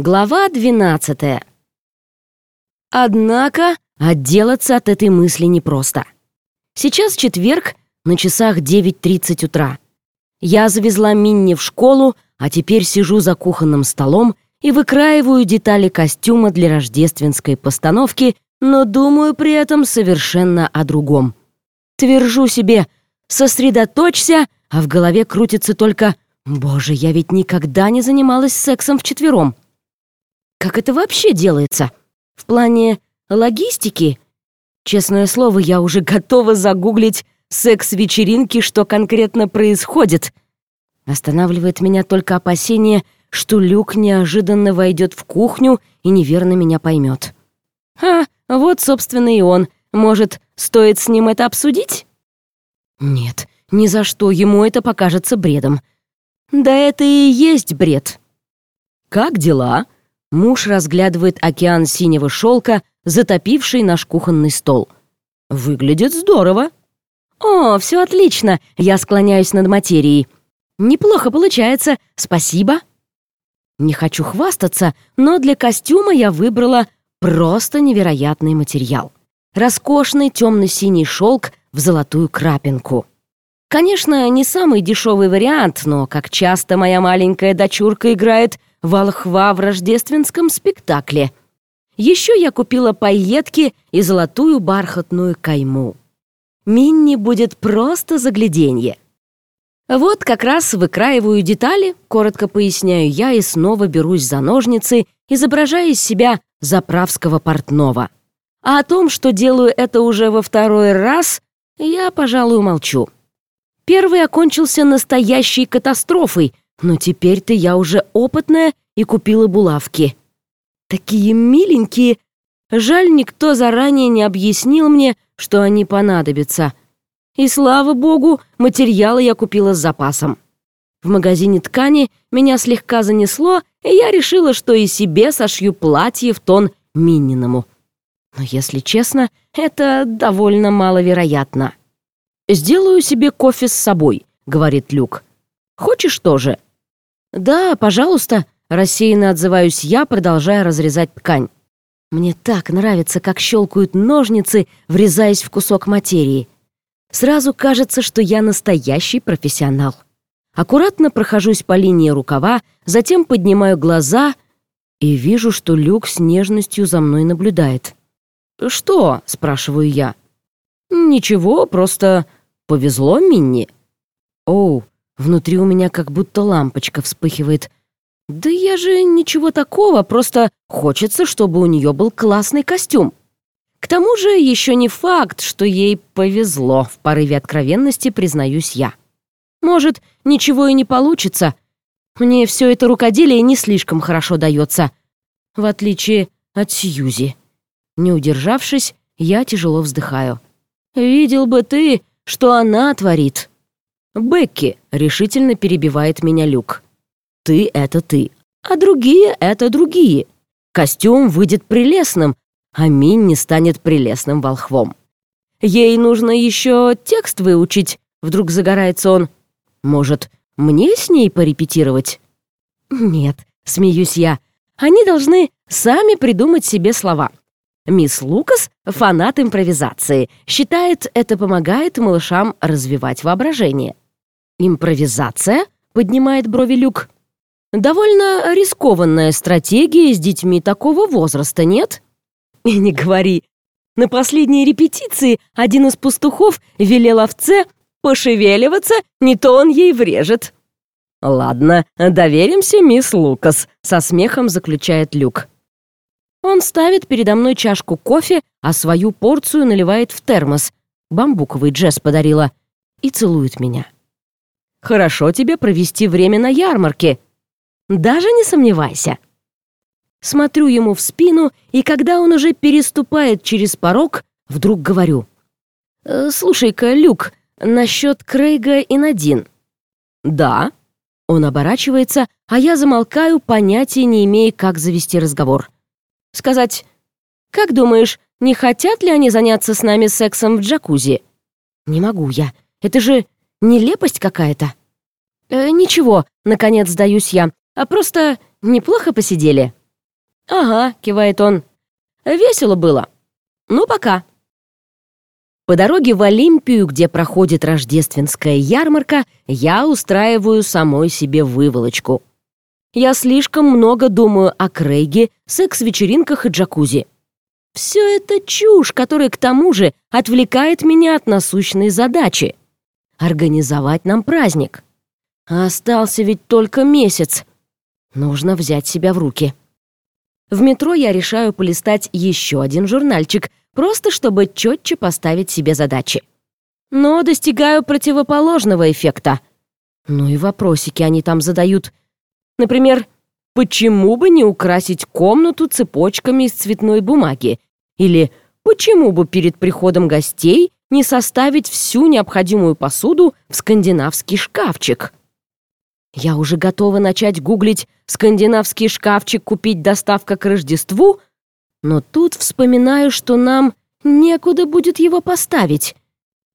Глава 12. Однако отделаться от этой мысли непросто. Сейчас четверг, на часах 9.30 утра. Я завезла Минни в школу, а теперь сижу за кухонным столом и выкраиваю детали костюма для рождественской постановки, но думаю при этом совершенно о другом. Твержу себе «сосредоточься», а в голове крутится только «Боже, я ведь никогда не занималась сексом вчетвером». Как это вообще делается? В плане логистики? Честное слово, я уже готова загуглить секс-вечеринки, что конкретно происходит. Останавливает меня только опасение, что Люк неожиданно войдет в кухню и неверно меня поймет. А, вот, собственно, и он. Может, стоит с ним это обсудить? Нет, ни за что ему это покажется бредом. Да это и есть бред. «Как дела?» Муж разглядывает океан синего шелка, затопивший наш кухонный стол. «Выглядит здорово». «О, все отлично!» Я склоняюсь над материей. «Неплохо получается, спасибо». Не хочу хвастаться, но для костюма я выбрала просто невероятный материал. Роскошный темно-синий шелк в золотую крапинку. Конечно, не самый дешевый вариант, но как часто моя маленькая дочурка играет волхва в рождественском спектакле. Еще я купила пайетки и золотую бархатную кайму. Минни будет просто загляденье. Вот как раз выкраиваю детали, коротко поясняю я и снова берусь за ножницы, изображая из себя заправского портного. А о том, что делаю это уже во второй раз, я, пожалуй, молчу. Первый окончился настоящей катастрофой, но теперь-то я уже опытная и купила булавки. Такие миленькие. Жаль, никто заранее не объяснил мне, что они понадобятся. И слава богу, материалы я купила с запасом. В магазине ткани меня слегка занесло, и я решила, что и себе сошью платье в тон Минниному. Но, если честно, это довольно маловероятно. «Сделаю себе кофе с собой», — говорит Люк. «Хочешь тоже?» «Да, пожалуйста», — рассеянно отзываюсь я, продолжая разрезать ткань. Мне так нравится, как щелкают ножницы, врезаясь в кусок материи. Сразу кажется, что я настоящий профессионал. Аккуратно прохожусь по линии рукава, затем поднимаю глаза и вижу, что Люк с нежностью за мной наблюдает. «Что?» — спрашиваю я. «Ничего, просто повезло Минни». «Оу, Внутри у меня как будто лампочка вспыхивает. Да я же ничего такого, просто хочется, чтобы у нее был классный костюм. К тому же еще не факт, что ей повезло, в порыве откровенности признаюсь я. Может, ничего и не получится. Мне все это рукоделие не слишком хорошо дается, в отличие от Сьюзи. Не удержавшись, я тяжело вздыхаю. «Видел бы ты, что она творит!» «Бекки», — решительно перебивает меня Люк. «Ты — это ты, а другие — это другие. Костюм выйдет прелестным, а Минни станет прелестным волхвом. Ей нужно еще текст выучить», — вдруг загорается он. «Может, мне с ней порепетировать?» «Нет», — смеюсь я, — «они должны сами придумать себе слова». Мисс Лукас — фанат импровизации, считает, это помогает малышам развивать воображение. «Импровизация?» — поднимает брови Люк. «Довольно рискованная стратегия с детьми такого возраста, нет?» «И не говори. На последней репетиции один из пастухов велел овце пошевеливаться, не то он ей врежет». «Ладно, доверимся, мисс Лукас», — со смехом заключает Люк. Он ставит передо мной чашку кофе, а свою порцию наливает в термос. Бамбуковый Джесс подарила. И целует меня. Хорошо тебе провести время на ярмарке. Даже не сомневайся. Смотрю ему в спину, и когда он уже переступает через порог, вдруг говорю. «Э, «Слушай-ка, Люк, насчет Крейга и Надин». «Да». Он оборачивается, а я замолкаю, понятия не имея, как завести разговор. Сказать, «Как думаешь, не хотят ли они заняться с нами сексом в джакузи?» «Не могу я. Это же Нелепость какая-то. Э, ничего, наконец сдаюсь я. А просто неплохо посидели. «Ага», — кивает он. «Весело было. Ну, пока». По дороге в Олимпию, где проходит рождественская ярмарка, я устраиваю самой себе выволочку. Я слишком много думаю о Крейге, секс-вечеринках и джакузи. Все это чушь, которая к тому же отвлекает меня от насущной задачи — организовать нам праздник. А остался ведь только месяц. Нужно взять себя в руки. В метро я решаю полистать еще один журнальчик, просто чтобы четче поставить себе задачи. Но достигаю противоположного эффекта. Ну и вопросики они там задают. Например, почему бы не украсить комнату цепочками из цветной бумаги? Или почему бы перед приходом гостей не составить всю необходимую посуду в скандинавский шкафчик? Я уже готова начать гуглить «скандинавский шкафчик купить доставка к Рождеству», но тут вспоминаю, что нам некуда будет его поставить.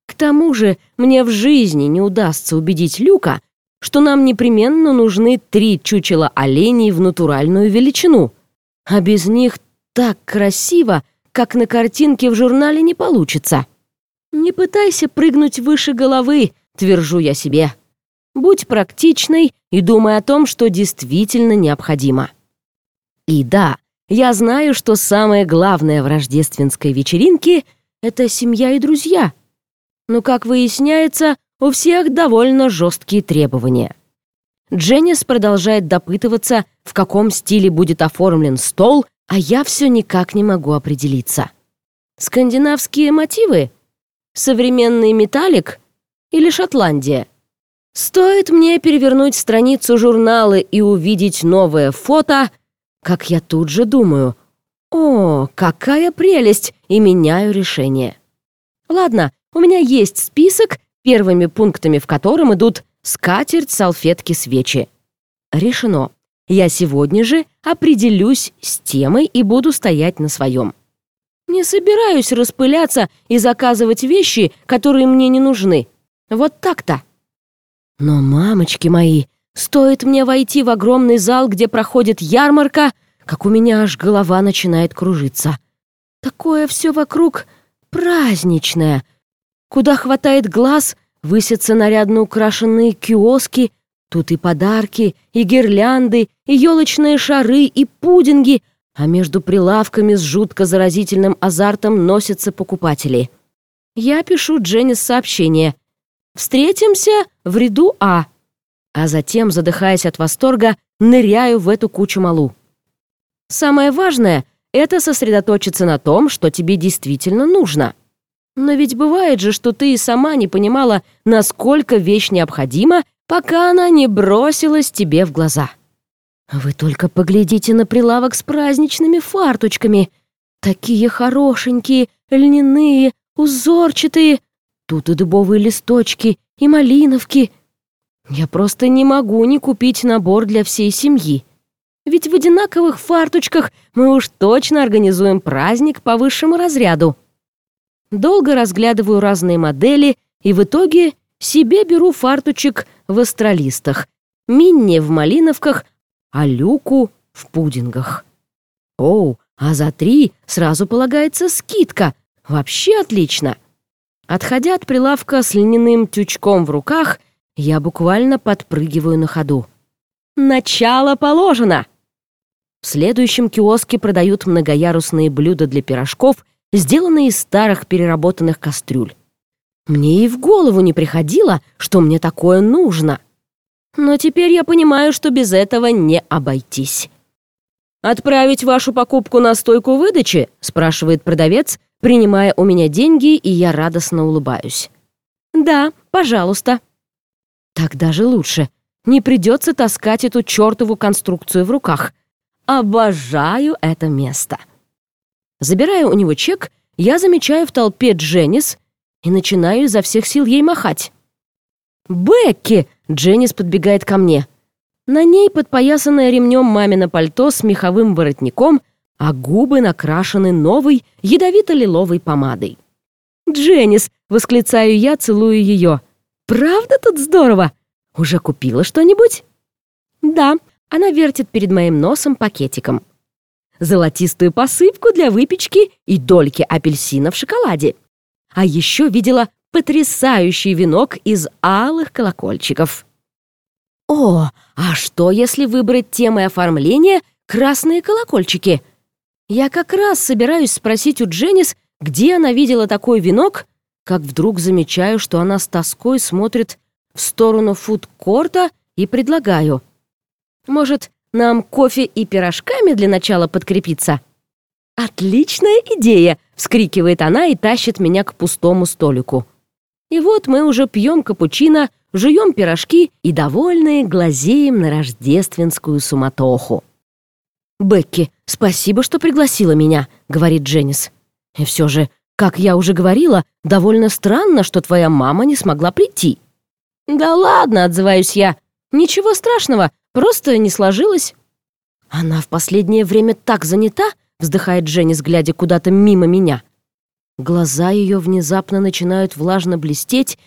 К тому же мне в жизни не удастся убедить Люка, что нам непременно нужны три чучела оленей в натуральную величину. А без них так красиво, как на картинке в журнале не получится. Не пытайся прыгнуть выше головы, твержу я себе. Будь практичной и думай о том, что действительно необходимо. И да, я знаю, что самое главное в рождественской вечеринке — это семья и друзья. Но, как выясняется, у всех довольно жесткие требования. Дженнис продолжает допытываться, в каком стиле будет оформлен стол, а я все никак не могу определиться. Скандинавские мотивы? Современный металлик? Или Шотландия? Стоит мне перевернуть страницу журнала и увидеть новое фото, как я тут же думаю, «О, какая прелесть!» и меняю решение. Ладно, у меня есть список, первыми пунктами в котором идут скатерть, салфетки, свечи. Решено. Я сегодня же определюсь с темой и буду стоять на своем. Не собираюсь распыляться и заказывать вещи, которые мне не нужны. Вот так-то. Но, мамочки мои, стоит мне войти в огромный зал, где проходит ярмарка, как у меня аж голова начинает кружиться. Такое все вокруг праздничное. Куда хватает глаз, высятся нарядно украшенные киоски, тут и подарки, и гирлянды, и елочные шары, и пудинги, а между прилавками с жутко заразительным азартом носятся покупатели. Я пишу Дженнис сообщение. Встретимся в ряду А. А затем, задыхаясь от восторга, ныряю в эту кучу малу. Самое важное — это сосредоточиться на том, что тебе действительно нужно. Но ведь бывает же, что ты и сама не понимала, насколько вещь необходима, пока она не бросилась тебе в глаза. Вы только поглядите на прилавок с праздничными фарточками. Такие хорошенькие, льняные, узорчатые, Тут и дубовые листочки, и малиновки. Я просто не могу не купить набор для всей семьи. Ведь в одинаковых фарточках мы уж точно организуем праздник по высшему разряду. Долго разглядываю разные модели, и в итоге себе беру фарточек в астролистах, Минни в малиновках, а Люку в пудингах. Оу, а за три сразу полагается скидка. Вообще отлично. Отходя от прилавка с льняным тючком в руках, я буквально подпрыгиваю на ходу. «Начало положено!» В следующем киоске продают многоярусные блюда для пирожков, сделанные из старых переработанных кастрюль. Мне и в голову не приходило, что мне такое нужно. Но теперь я понимаю, что без этого не обойтись. «Отправить вашу покупку на стойку выдачи?» — спрашивает продавец, принимая у меня деньги, и я радостно улыбаюсь. «Да, пожалуйста». Так даже лучше. Не придется таскать эту чертову конструкцию в руках. Обожаю это место. Забирая у него чек, я замечаю в толпе Дженнис и начинаю изо всех сил ей махать. «Бекки!» — Дженнис подбегает ко мне. На ней подпоясанное ремнем мамино пальто с меховым воротником — а губы накрашены новой ядовито-лиловой помадой. «Дженнис!» — восклицаю я, целую ее. «Правда тут здорово? Уже купила что-нибудь?» «Да», — она вертит перед моим носом пакетиком. Золотистую посыпку для выпечки и дольки апельсина в шоколаде. А еще видела потрясающий венок из алых колокольчиков. О, а что, если выбрать темой оформления красные колокольчики? Я как раз собираюсь спросить у Дженнис, где она видела такой венок, как вдруг замечаю, что она с тоской смотрит в сторону фудкорта и предлагаю. Может, нам кофе и пирожками для начала подкрепиться? «Отличная идея!» — вскрикивает она и тащит меня к пустому столику. И вот мы уже пьем капучино, жуем пирожки и, довольные, глазеем на рождественскую суматоху. «Бекки, спасибо, что пригласила меня», — говорит Дженнис. «И все же, как я уже говорила, довольно странно, что твоя мама не смогла прийти». «Да ладно», — отзываюсь я. «Ничего страшного, просто не сложилось». «Она в последнее время так занята», — вздыхает Дженнис, глядя куда-то мимо меня. Глаза ее внезапно начинают влажно блестеть,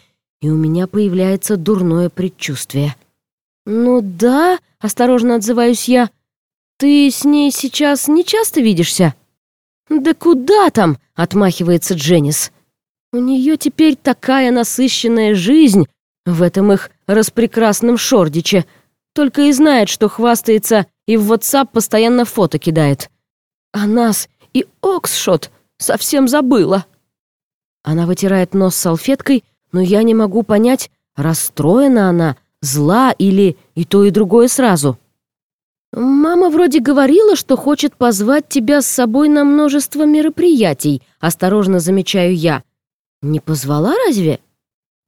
и у меня появляется дурное предчувствие. «Ну да», — осторожно отзываюсь я, — «ты с ней сейчас не часто видишься?» «Да куда там?» — отмахивается Дженнис. «У нее теперь такая насыщенная жизнь в этом их распрекрасном шордиче. Только и знает, что хвастается и в WhatsApp постоянно фото кидает. А нас и Оксшот Совсем забыла». Она вытирает нос салфеткой, но я не могу понять, расстроена она, зла или и то, и другое сразу. «Мама вроде говорила, что хочет позвать тебя с собой на множество мероприятий», осторожно замечаю я. «Не позвала разве?»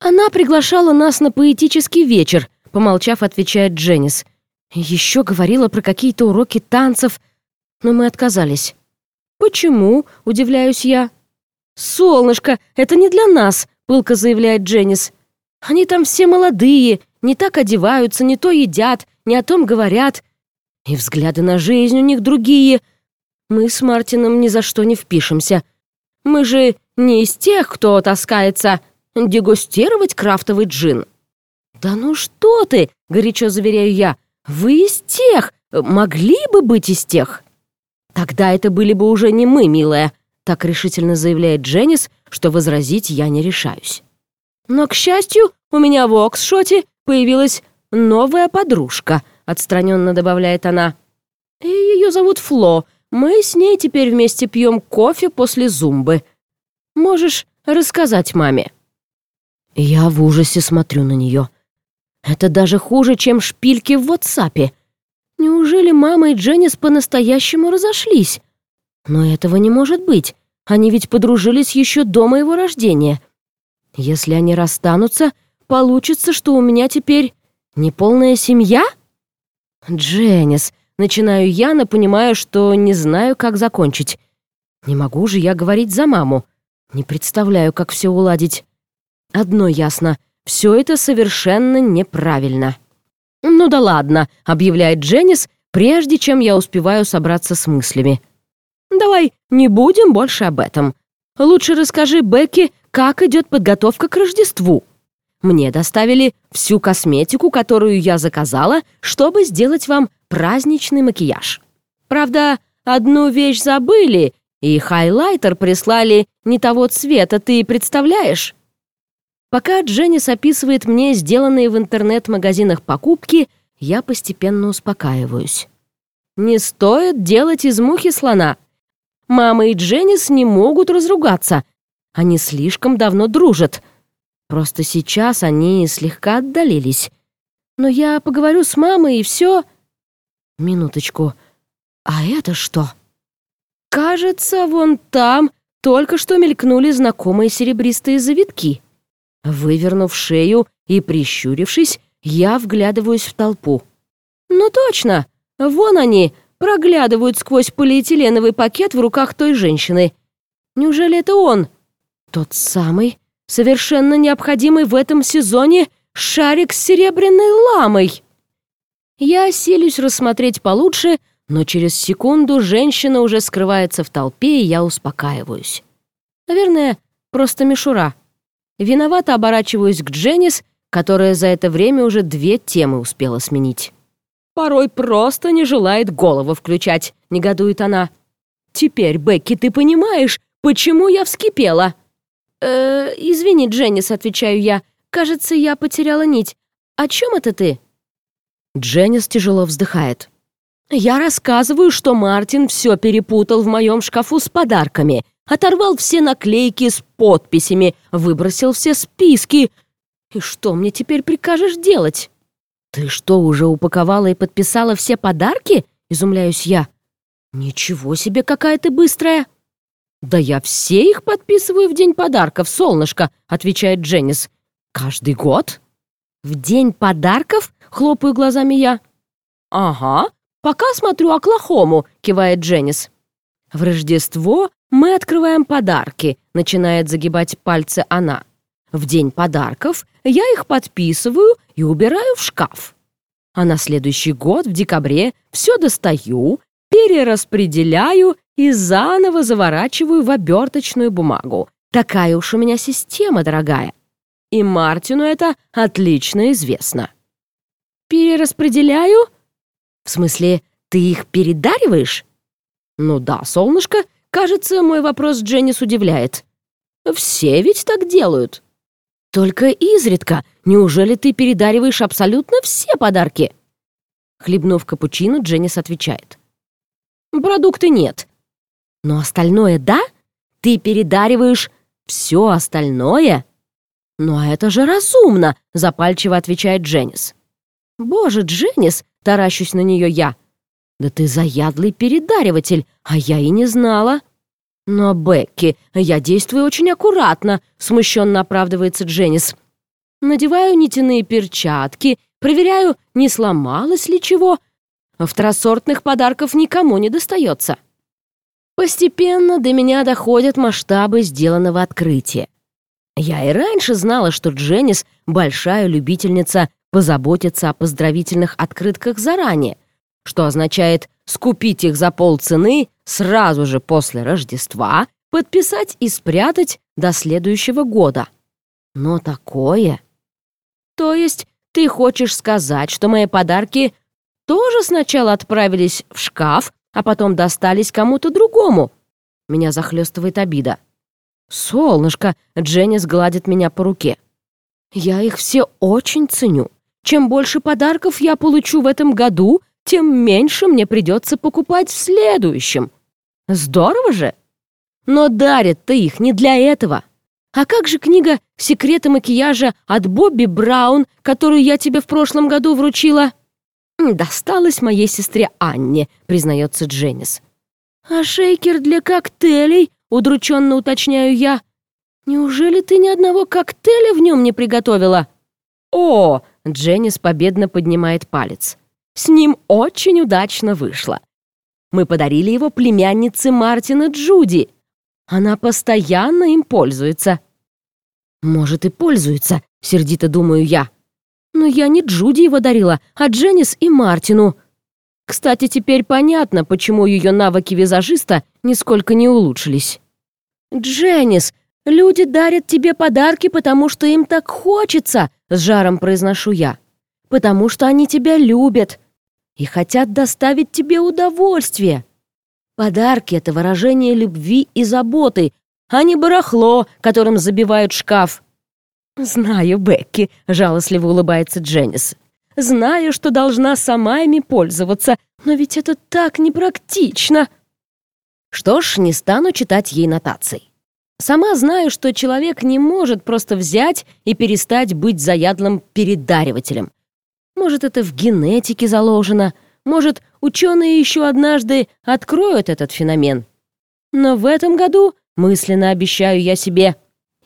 «Она приглашала нас на поэтический вечер», помолчав, отвечает Дженнис. «Еще говорила про какие-то уроки танцев, но мы отказались». «Почему?» — удивляюсь я. «Солнышко, это не для нас», — пылко заявляет Дженнис. «Они там все молодые, не так одеваются, не то едят, не о том говорят. И взгляды на жизнь у них другие. Мы с Мартином ни за что не впишемся. Мы же не из тех, кто таскается дегустировать крафтовый джин». «Да ну что ты!» — горячо заверяю я. «Вы из тех! Могли бы быть из тех!» «Тогда это были бы уже не мы, милая», так решительно заявляет Дженнис, что возразить я не решаюсь. Но, к счастью, у меня в Оксшоте появилась новая подружка, отстраненно добавляет она. Ее зовут Фло. Мы с ней теперь вместе пьем кофе после зумбы. Можешь рассказать маме?» Я в ужасе смотрю на нее. Это даже хуже, чем шпильки в WhatsApp. Неужели мама и Дженнис по-настоящему разошлись? Но этого не может быть. Они ведь подружились еще до моего рождения. Если они расстанутся, получится, что у меня теперь неполная семья? Дженнис, начинаю я, но понимаю, что не знаю, как закончить. Не могу же я говорить за маму. Не представляю, как все уладить. Одно ясно, все это совершенно неправильно. «Ну да ладно», — объявляет Дженнис, прежде чем я успеваю собраться с мыслями. «Давай не будем больше об этом. Лучше расскажи Бекке, как идет подготовка к Рождеству. Мне доставили всю косметику, которую я заказала, чтобы сделать вам праздничный макияж. Правда, одну вещь забыли, и хайлайтер прислали не того цвета, ты представляешь?» Пока Дженнис описывает мне сделанные в интернет-магазинах покупки, я постепенно успокаиваюсь. Не стоит делать из мухи слона. Мама и Дженнис не могут разругаться. Они слишком давно дружат. Просто сейчас они слегка отдалились. Но я поговорю с мамой и все. Минуточку. А это что? Кажется, вон там только что мелькнули знакомые серебристые завитки. Вывернув шею и прищурившись, я вглядываюсь в толпу. «Ну точно! Вон они, проглядывают сквозь полиэтиленовый пакет в руках той женщины. Неужели это он? Тот самый, совершенно необходимый в этом сезоне шарик с серебряной ламой!» Я силюсь рассмотреть получше, но через секунду женщина уже скрывается в толпе, и я успокаиваюсь. Наверное, просто мишура. Виновато оборачиваюсь к Дженнис, которая за это время уже две темы успела сменить. Порой просто не желает голову включать, — негодует она. «Теперь, Бекки, ты понимаешь, почему я вскипела?» «Э, извини, Дженнис», — отвечаю я. «Кажется, я потеряла нить. О чем это ты?» Дженнис тяжело вздыхает. «Я рассказываю, что Мартин все перепутал в моем шкафу с подарками, оторвал все наклейки с подписями, выбросил все списки. И что мне теперь прикажешь делать?» «Ты что, уже упаковала и подписала все подарки?» — изумляюсь я. «Ничего себе, какая ты быстрая!» «Да я все их подписываю в день подарков, солнышко», — отвечает Дженнис. «Каждый год?» «В день подарков?» — хлопаю глазами я. «Ага, пока смотрю Оклахому», — кивает Дженнис. «В Рождество мы открываем подарки», — начинает загибать пальцы она. «В день подарков я их подписываю и убираю в шкаф. А на следующий год, в декабре, все достаю, перераспределяю и заново заворачиваю в оберточную бумагу. Такая уж у меня система, дорогая. И Мартину это отлично известно. Перераспределяю? В смысле, ты их передариваешь? Ну да, солнышко, кажется, мой вопрос Дженнис удивляет. Все ведь так делают. Только изредка. Неужели ты передариваешь абсолютно все подарки? Хлебнув капучино, Дженнис отвечает. Продукты нет. Но остальное да? Ты передариваешь все остальное? «Ну а это же разумно!» — запальчиво отвечает Дженнис. «Боже, Дженнис!» — таращусь на нее я. «Да ты заядлый передариватель, а я и не знала!» «Но, Бекки, я действую очень аккуратно», — смущенно оправдывается Дженнис. «Надеваю нитяные перчатки, проверяю, не сломалось ли чего. Второсортных подарков никому не достается». Постепенно до меня доходят масштабы сделанного открытия. Я и раньше знала, что Дженнис — большая любительница позаботиться о поздравительных открытках заранее, что означает скупить их за полцены сразу же после Рождества, подписать и спрятать до следующего года. Но такое... То есть ты хочешь сказать, что мои подарки тоже сначала отправились в шкаф, а потом достались кому-то другому? Меня захлестывает обида. «Солнышко!» — Дженнис гладит меня по руке. «Я их все очень ценю. Чем больше подарков я получу в этом году, тем меньше мне придется покупать в следующем. Здорово же! Но дарят ты их не для этого. А как же книга «Секреты макияжа» от Бобби Браун, которую я тебе в прошлом году вручила?» «Досталась моей сестре Анне», — признается Дженнис. «А шейкер для коктейлей?» Удрученно уточняю я. «Неужели ты ни одного коктейля в нем не приготовила?» «О!» — Дженнис победно поднимает палец. «С ним очень удачно вышло. Мы подарили его племяннице Мартина Джуди. Она постоянно им пользуется». «Может, и пользуется», — сердито думаю я. «Но я не Джуди его дарила, а Дженнис и Мартину». Кстати, теперь понятно, почему ее навыки визажиста нисколько не улучшились. «Дженнис, люди дарят тебе подарки, потому что им так хочется», — с жаром произношу я. «Потому что они тебя любят и хотят доставить тебе удовольствие. Подарки — это выражение любви и заботы, а не барахло, которым забивают шкаф». «Знаю, Бекки», — жалостливо улыбается Дженнис. Знаю, что должна сама ими пользоваться, но ведь это так непрактично. Что ж, не стану читать ей нотаций. Сама знаю, что человек не может просто взять и перестать быть заядлым передаривателем. Может, это в генетике заложено, может, ученые еще однажды откроют этот феномен. Но в этом году, мысленно обещаю я себе,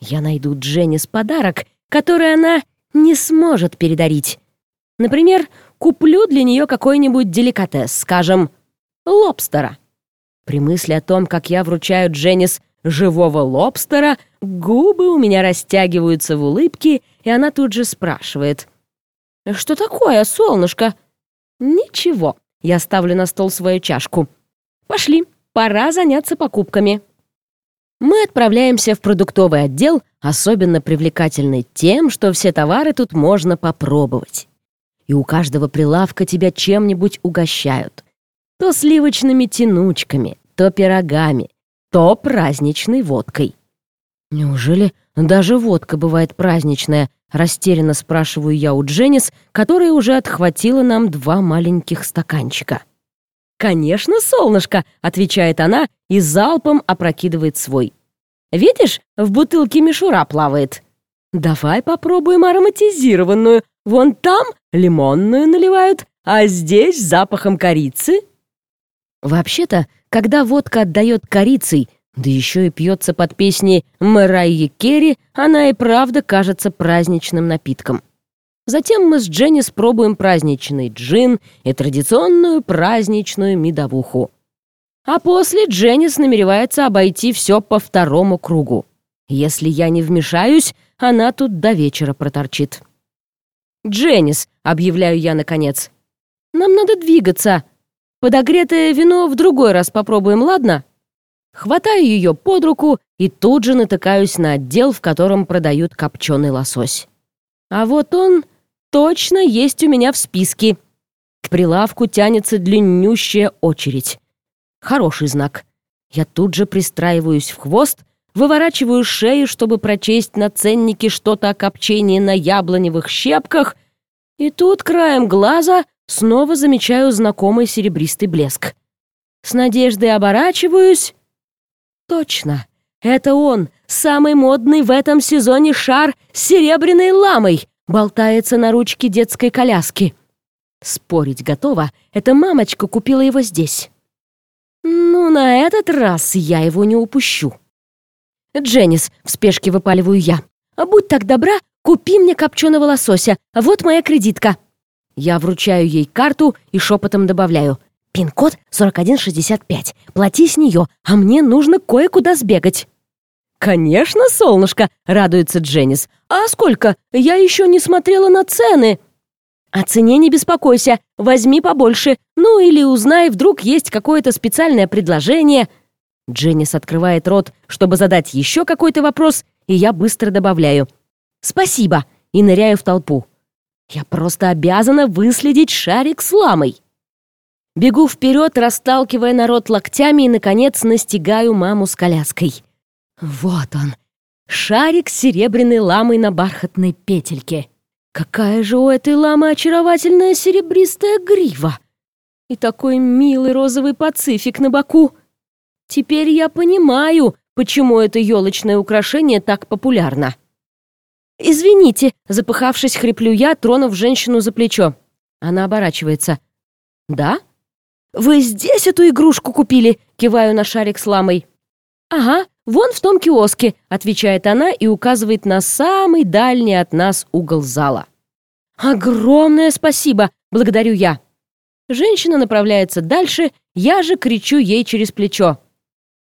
я найду Дженнис подарок, который она не сможет передарить. Например, куплю для нее какой-нибудь деликатес, скажем, лобстера. При мысли о том, как я вручаю Дженнис живого лобстера, губы у меня растягиваются в улыбке, и она тут же спрашивает. «Что такое, солнышко?» «Ничего». Я ставлю на стол свою чашку. «Пошли, пора заняться покупками». Мы отправляемся в продуктовый отдел, особенно привлекательный тем, что все товары тут можно попробовать и у каждого прилавка тебя чем-нибудь угощают. То сливочными тянучками, то пирогами, то праздничной водкой. Неужели даже водка бывает праздничная? Растерянно спрашиваю я у Дженнис, которая уже отхватила нам два маленьких стаканчика. «Конечно, солнышко!» — отвечает она и залпом опрокидывает свой. «Видишь, в бутылке мишура плавает. Давай попробуем ароматизированную. Вон там лимонную наливают, а здесь запахом корицы». Вообще-то, когда водка отдает корицей, да еще и пьется под песни Мэрайи Керри, она и правда кажется праздничным напитком. Затем мы с Дженни спробуем праздничный джин и традиционную праздничную медовуху. А после Дженнис намеревается обойти все по второму кругу. Если я не вмешаюсь, она тут до вечера проторчит. «Дженнис», — объявляю я наконец, — «нам надо двигаться. Подогретое вино в другой раз попробуем, ладно?» Хватаю ее под руку и тут же натыкаюсь на отдел, в котором продают копченый лосось. А вот он точно есть у меня в списке. К прилавку тянется длиннющая очередь. Хороший знак. Я тут же пристраиваюсь в хвост, выворачиваю шею, чтобы прочесть на ценнике что-то о копчении на яблоневых щепках, и тут краем глаза снова замечаю знакомый серебристый блеск. С надеждой оборачиваюсь Точно, это он, самый модный в этом сезоне шар с серебряной ламой, болтается на ручке детской коляски. Спорить готова, эта мамочка купила его здесь. Ну, на этот раз я его не упущу. «Дженнис», — в спешке выпаливаю я, «будь так добра, купи мне копченого лосося, вот моя кредитка». Я вручаю ей карту и шепотом добавляю — Пин-код 4165. Плати с нее, а мне нужно кое-куда сбегать». «Конечно, солнышко!» — радуется Дженнис. «А сколько? Я еще не смотрела на цены!» «О цене не беспокойся, возьми побольше. Ну или узнай, вдруг есть какое-то специальное предложение». Дженнис открывает рот, чтобы задать еще какой-то вопрос, и я быстро добавляю «Спасибо» и ныряю в толпу. Я просто обязана выследить шарик с ламой. Бегу вперед, расталкивая народ локтями и, наконец, настигаю маму с коляской. Вот он, шарик с серебряной ламой на бархатной петельке. Какая же у этой ламы очаровательная серебристая грива! И такой милый розовый пацифик на боку. Теперь я понимаю, почему это елочное украшение так популярно. «Извините», — запыхавшись, хриплю я, тронув женщину за плечо. Она оборачивается. «Да?» «Вы здесь эту игрушку купили?» — киваю на шарик с ламой. «Ага, вон в том киоске», — отвечает она и указывает на самый дальний от нас угол зала. «Огромное спасибо!» — благодарю я. Женщина направляется дальше, я же кричу ей через плечо.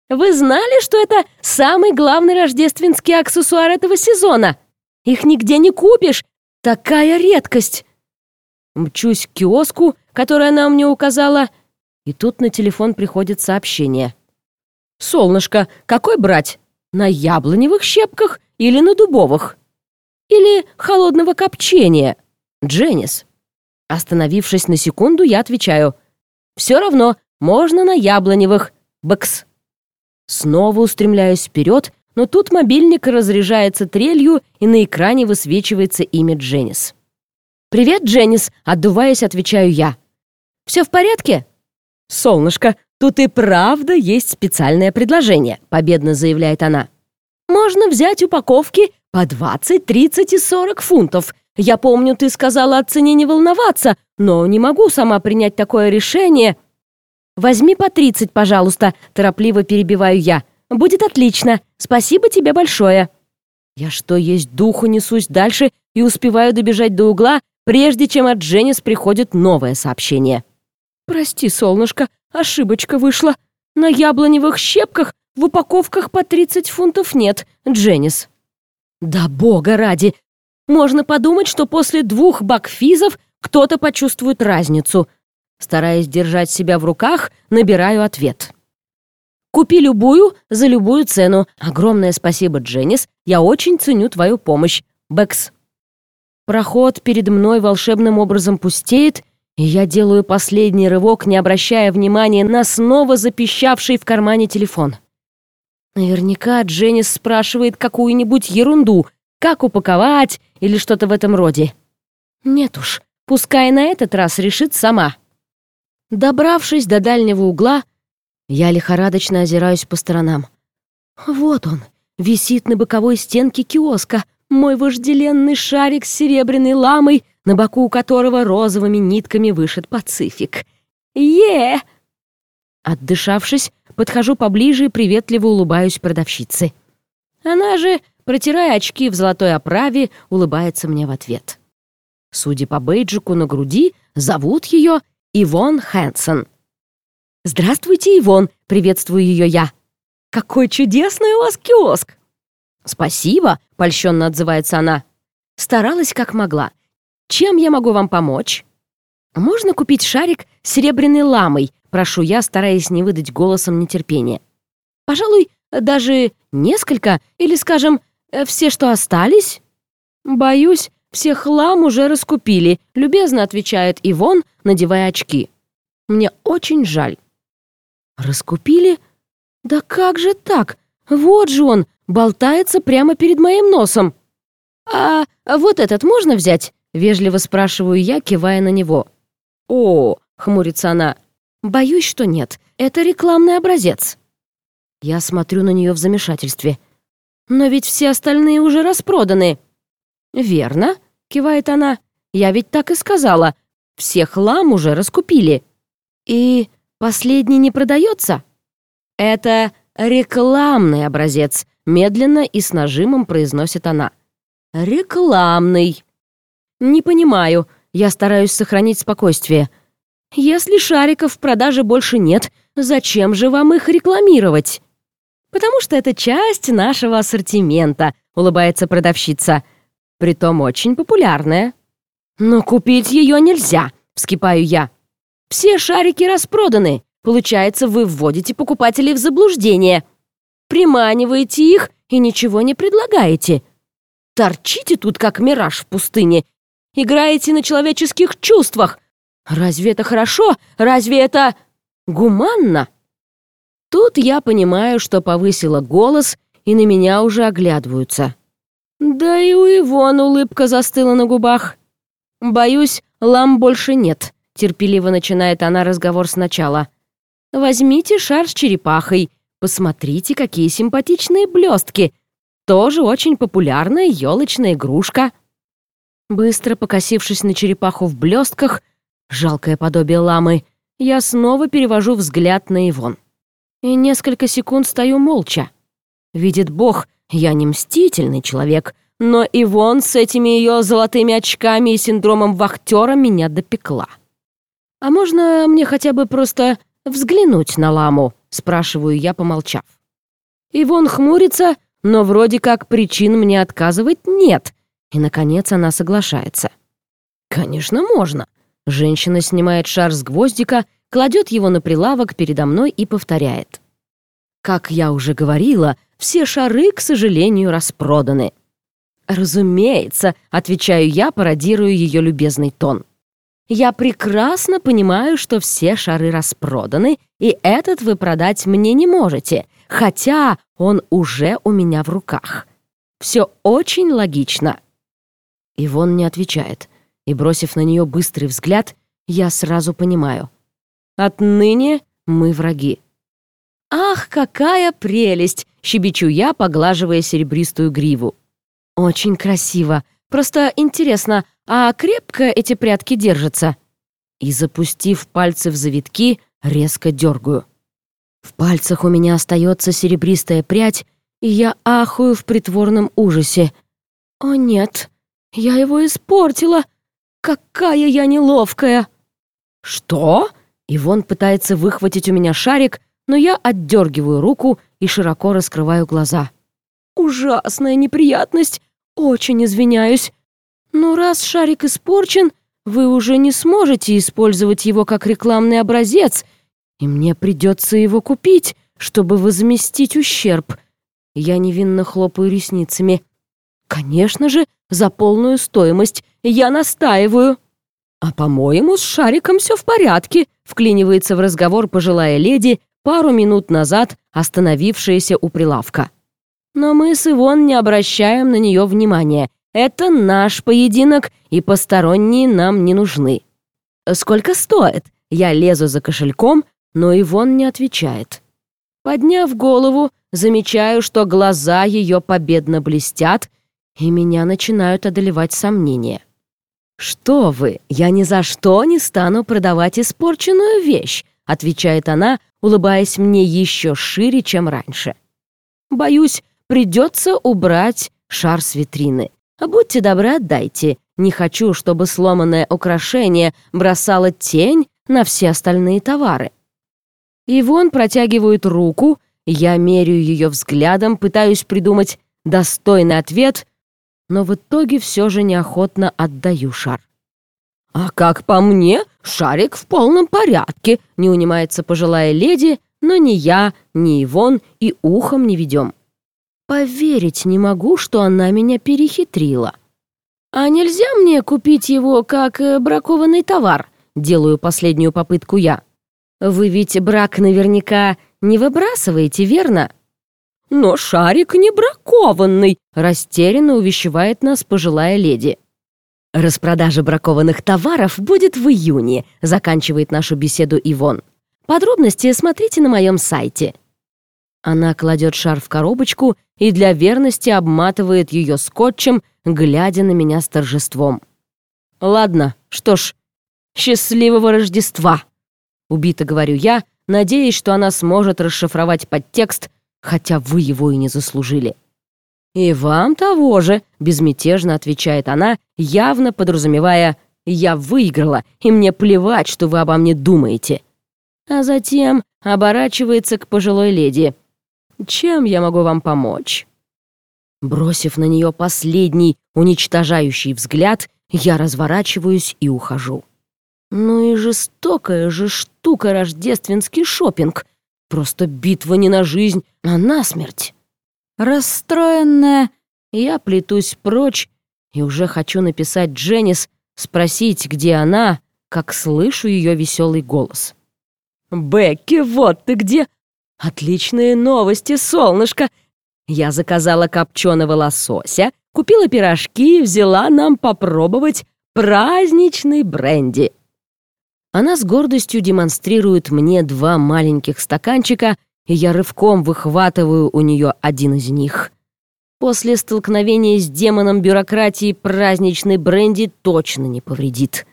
«Вы знали, что это самый главный рождественский аксессуар этого сезона? Их нигде не купишь! Такая редкость!» Мчусь к киоску, который она мне указала, — и тут на телефон приходит сообщение. «Солнышко, какой брать? На яблоневых щепках или на дубовых? Или холодного копчения? Дженнис?» Остановившись на секунду, я отвечаю. «Все равно, можно на яблоневых. Бэкс». Снова устремляюсь вперед, но тут мобильник разряжается трелью, и на экране высвечивается имя Дженнис. «Привет, Дженнис!» — отдуваясь, отвечаю я. «Все в порядке?» «Солнышко, тут и правда есть специальное предложение», — победно заявляет она. «Можно взять упаковки по 20, 30 и 40 фунтов. Я помню, ты сказала о цене не волноваться, но не могу сама принять такое решение». «Возьми по 30, пожалуйста», — торопливо перебиваю я. «Будет отлично. Спасибо тебе большое». Я что есть духу несусь дальше и успеваю добежать до угла, прежде чем от Дженнис приходит новое сообщение. «Прости, солнышко, ошибочка вышла. На яблоневых щепках в упаковках по 30 фунтов нет, Дженнис». «Да бога ради! Можно подумать, что после двух бакфизов кто-то почувствует разницу». Стараясь держать себя в руках, набираю ответ. «Купи любую за любую цену. Огромное спасибо, Дженнис. Я очень ценю твою помощь. Бэкс». Проход перед мной волшебным образом пустеет, и я делаю последний рывок, не обращая внимания на снова запищавший в кармане телефон. Наверняка Дженнис спрашивает какую-нибудь ерунду, как упаковать или что-то в этом роде. Нет уж, пускай на этот раз решит сама. Добравшись до дальнего угла, я лихорадочно озираюсь по сторонам. Вот он, висит на боковой стенке киоска, мой вожделенный шарик с серебряной ламой, на боку которого розовыми нитками вышит Пацифик. е Отдышавшись, подхожу поближе и приветливо улыбаюсь продавщице. Она же, протирая очки в золотой оправе, улыбается мне в ответ. Судя по бейджику на груди, зовут ее Ивон Хэнсон. «Здравствуйте, Ивон!» — приветствую ее я. «Какой чудесный у вас киоск!» «Спасибо!» — польщенно отзывается она. «Старалась как могла. Чем я могу вам помочь?» «Можно купить шарик с серебряной ламой?» — прошу я, стараясь не выдать голосом нетерпения. «Пожалуй, даже несколько, или, скажем, все, что остались?» «Боюсь, всех лам уже раскупили», — любезно отвечает Ивон, надевая очки. «Мне очень жаль». «Раскупили? Да как же так? Вот же он, болтается прямо перед моим носом». «А вот этот можно взять?» — вежливо спрашиваю я, кивая на него. «О!» — хмурится она. «Боюсь, что нет. Это рекламный образец». Я смотрю на нее в замешательстве. «Но ведь все остальные уже распроданы». «Верно», — кивает она. «Я ведь так и сказала. Все хлам уже раскупили». «И последний не продается?» «Это рекламный образец», — медленно и с нажимом произносит она. «Рекламный». «Не понимаю. Я стараюсь сохранить спокойствие. Если шариков в продаже больше нет, зачем же вам их рекламировать?» «Потому что это часть нашего ассортимента», — улыбается продавщица. «Притом очень популярная». «Но купить ее нельзя», — вскипаю я. «Все шарики распроданы. Получается, вы вводите покупателей в заблуждение. Приманиваете их и ничего не предлагаете. Торчите тут, как мираж в пустыне, играете на человеческих чувствах. Разве это хорошо? Разве это гуманно? Тут я понимаю, что повысила голос, и на меня уже оглядываются. Да и у Ивон улыбка застыла на губах. «Боюсь, лам больше нет», — терпеливо начинает она разговор сначала. «Возьмите шар с черепахой, посмотрите, какие симпатичные блестки. Тоже очень популярная елочная игрушка». Быстро покосившись на черепаху в блестках, жалкое подобие ламы, я снова перевожу взгляд на Ивон. И несколько секунд стою молча. Видит Бог, я не мстительный человек, но Ивон с этими ее золотыми очками и синдромом вахтера меня допекла. «А можно мне хотя бы просто взглянуть на ламу?» — спрашиваю я, помолчав. Ивон хмурится, но вроде как причин мне отказывать нет — и, наконец, она соглашается. «Конечно, можно». Женщина снимает шар с гвоздика, кладет его на прилавок передо мной и повторяет. «Как я уже говорила, все шары, к сожалению, распроданы». «Разумеется», — отвечаю я, пародирую ее любезный тон. «Я прекрасно понимаю, что все шары распроданы, и этот вы продать мне не можете, хотя он уже у меня в руках. Все очень логично. Ивон не отвечает, и, бросив на нее быстрый взгляд, я сразу понимаю. Отныне мы враги. «Ах, какая прелесть!» — щебечу я, поглаживая серебристую гриву. «Очень красиво. Просто интересно, а крепко эти прятки держатся?» И, запустив пальцы в завитки, резко дергаю. В пальцах у меня остается серебристая прядь, и я ахую в притворном ужасе. «О нет, я его испортила! Какая я неловкая!» «Что?» Ивон пытается выхватить у меня шарик, но я отдергиваю руку и широко раскрываю глаза. «Ужасная неприятность! Очень извиняюсь. Но раз шарик испорчен, вы уже не сможете использовать его как рекламный образец, и мне придется его купить, чтобы возместить ущерб». Я невинно хлопаю ресницами. «Конечно же, за полную стоимость. Я настаиваю». «А, по-моему, с шариком все в порядке», — вклинивается в разговор пожилая леди, пару минут назад остановившаяся у прилавка. Но мы с Ивон не обращаем на нее внимания. Это наш поединок, и посторонние нам не нужны. «Сколько стоит?» Я лезу за кошельком, но Ивон не отвечает. Подняв голову, замечаю, что глаза ее победно блестят, и меня начинают одолевать сомнения. «Что вы, я ни за что не стану продавать испорченную вещь», отвечает она, улыбаясь мне еще шире, чем раньше. «Боюсь, придется убрать шар с витрины. Будьте добры, отдайте. Не хочу, чтобы сломанное украшение бросало тень на все остальные товары». Ивон протягивает руку, я меряю ее взглядом, пытаюсь придумать достойный ответ, но в итоге все же неохотно отдаю шар. «А как по мне, шарик в полном порядке», — не унимается пожилая леди, но ни я, ни Ивон и ухом не ведем. Поверить не могу, что она меня перехитрила. «А нельзя мне купить его как э, бракованный товар?» Делаю последнюю попытку я. «Вы ведь брак наверняка не выбрасываете, верно?» «Но шарик не бракованный», — растерянно увещевает нас пожилая леди. «Распродажа бракованных товаров будет в июне», — заканчивает нашу беседу Ивон. «Подробности смотрите на моем сайте». Она кладет шар в коробочку и для верности обматывает ее скотчем, глядя на меня с торжеством. «Ладно, что ж, счастливого Рождества!» Убито говорю я, надеясь, что она сможет расшифровать подтекст, хотя вы его и не заслужили. «И вам того же», — безмятежно отвечает она, явно подразумевая «я выиграла, и мне плевать, что вы обо мне думаете». А затем оборачивается к пожилой леди. «Чем я могу вам помочь?» Бросив на нее последний уничтожающий взгляд, я разворачиваюсь и ухожу. Ну и жестокая же штука рождественский шопинг. Просто битва не на жизнь, а на смерть. Расстроенная, я плетусь прочь и уже хочу написать Дженнис, спросить, где она, как слышу ее веселый голос. «Бекки, вот ты где! Отличные новости, солнышко! Я заказала копченого лосося, купила пирожки и взяла нам попробовать праздничный бренди». Она с гордостью демонстрирует мне два маленьких стаканчика и я рывком выхватываю у нее один из них. После столкновения с демоном бюрократии праздничный бренди точно не повредит.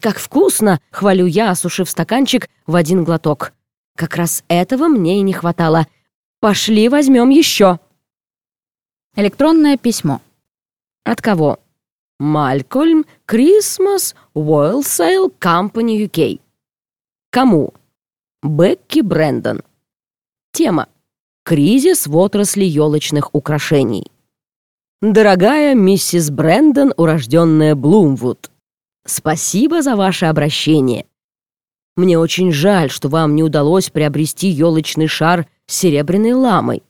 «Как вкусно!» — хвалю я, осушив стаканчик в один глоток. «Как раз этого мне и не хватало. Пошли возьмем еще!» Электронное письмо. От кого? Малькольм Christmas Wholesale Company UK. Кому? Бекки Брэндон. Тема. Кризис в отрасли елочных украшений. Дорогая миссис Брэндон, урожденная Блумвуд, спасибо за ваше обращение. Мне очень жаль, что вам не удалось приобрести елочный шар с серебряной ламой.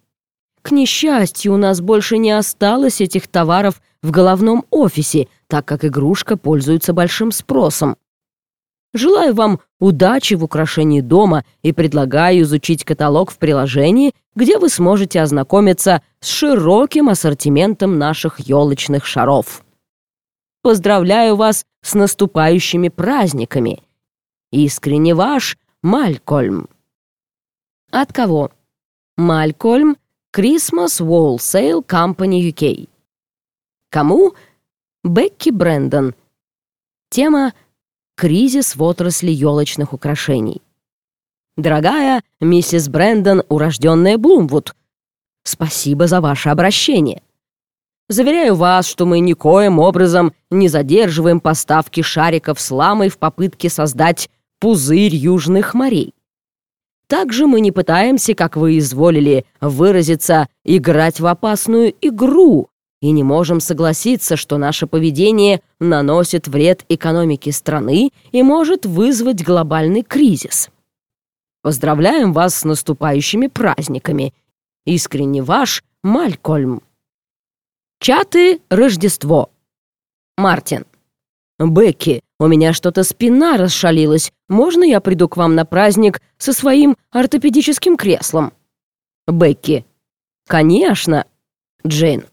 К несчастью, у нас больше не осталось этих товаров в головном офисе, так как игрушка пользуется большим спросом. Желаю вам удачи в украшении дома и предлагаю изучить каталог в приложении, где вы сможете ознакомиться с широким ассортиментом наших елочных шаров. Поздравляю вас с наступающими праздниками. Искренне ваш Малькольм. От кого? Малькольм Christmas Wholesale Company UK. Кому? Бекки Брэндон. Тема кризис в отрасли елочных украшений. Дорогая миссис Брэндон, урожденная Блумвуд, спасибо за ваше обращение. Заверяю вас, что мы никоим образом не задерживаем поставки шариков с ламой в попытке создать пузырь южных морей. Также мы не пытаемся, как вы изволили выразиться, играть в опасную игру, и не можем согласиться, что наше поведение наносит вред экономике страны и может вызвать глобальный кризис. Поздравляем вас с наступающими праздниками. Искренне ваш Малькольм. Чаты Рождество. Мартин. Бекки, у меня что-то спина расшалилась. Можно я приду к вам на праздник со своим ортопедическим креслом?» Бекки. «Конечно!» Джейн.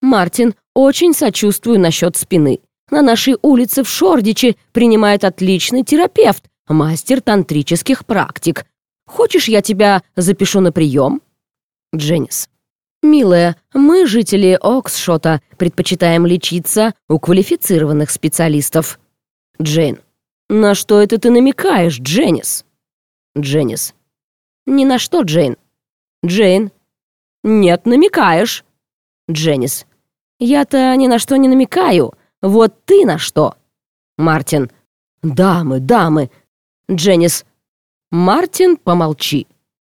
«Мартин, очень сочувствую насчет спины. На нашей улице в Шордиче принимает отличный терапевт, мастер тантрических практик. Хочешь, я тебя запишу на прием?» Дженнис. «Милая, мы, жители Оксшота, предпочитаем лечиться у квалифицированных специалистов». Джейн. «На что это ты намекаешь, Дженнис?» Дженнис. «Ни на что, Джейн». Джейн. «Нет, намекаешь». Дженнис. «Я-то ни на что не намекаю. Вот ты на что». Мартин. «Дамы, дамы». Дженнис. «Мартин, помолчи».